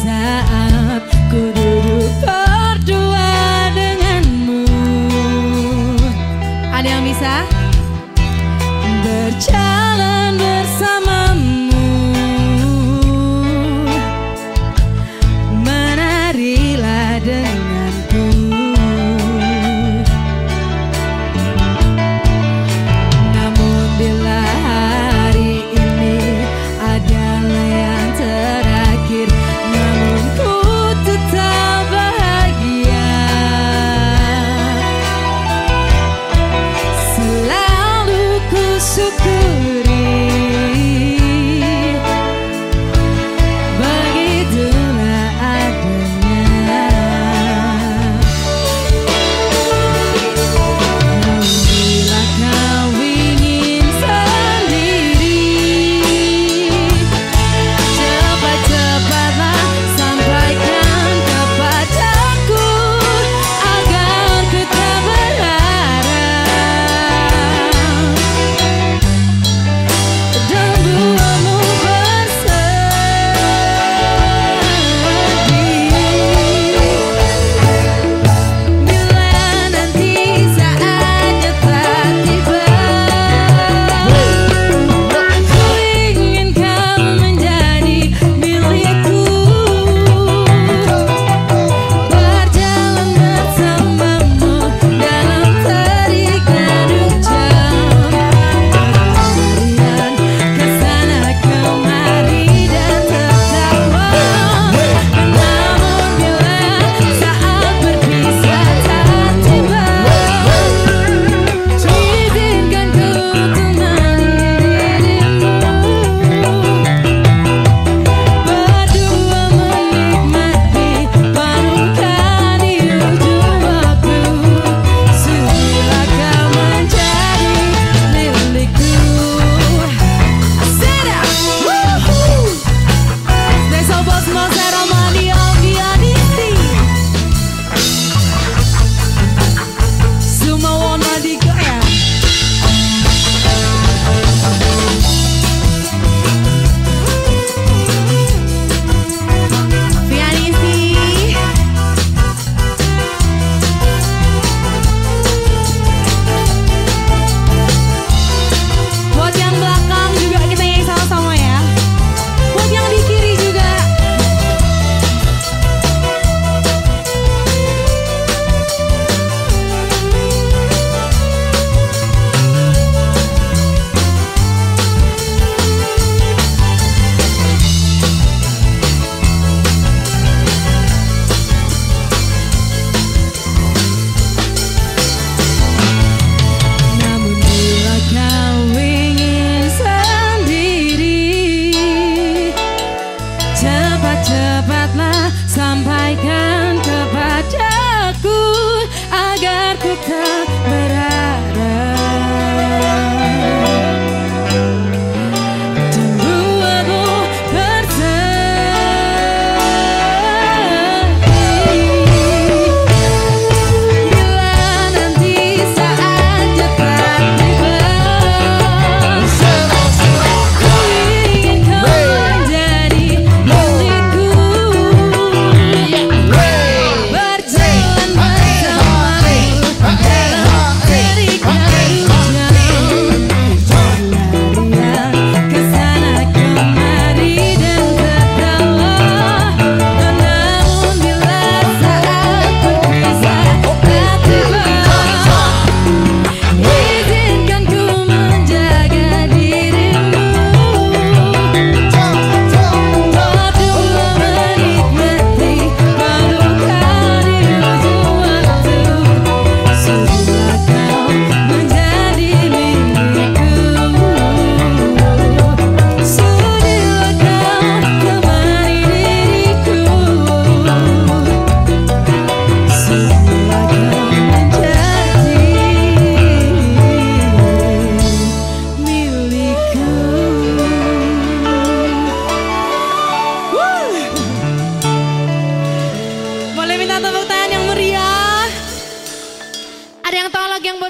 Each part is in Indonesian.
saat ku duduk berdua denganmu Ada yang bisa? Berjalan isso Cepatlah sampaikan kepadaku agar ku tahu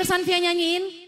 barusan Via nyanyiin?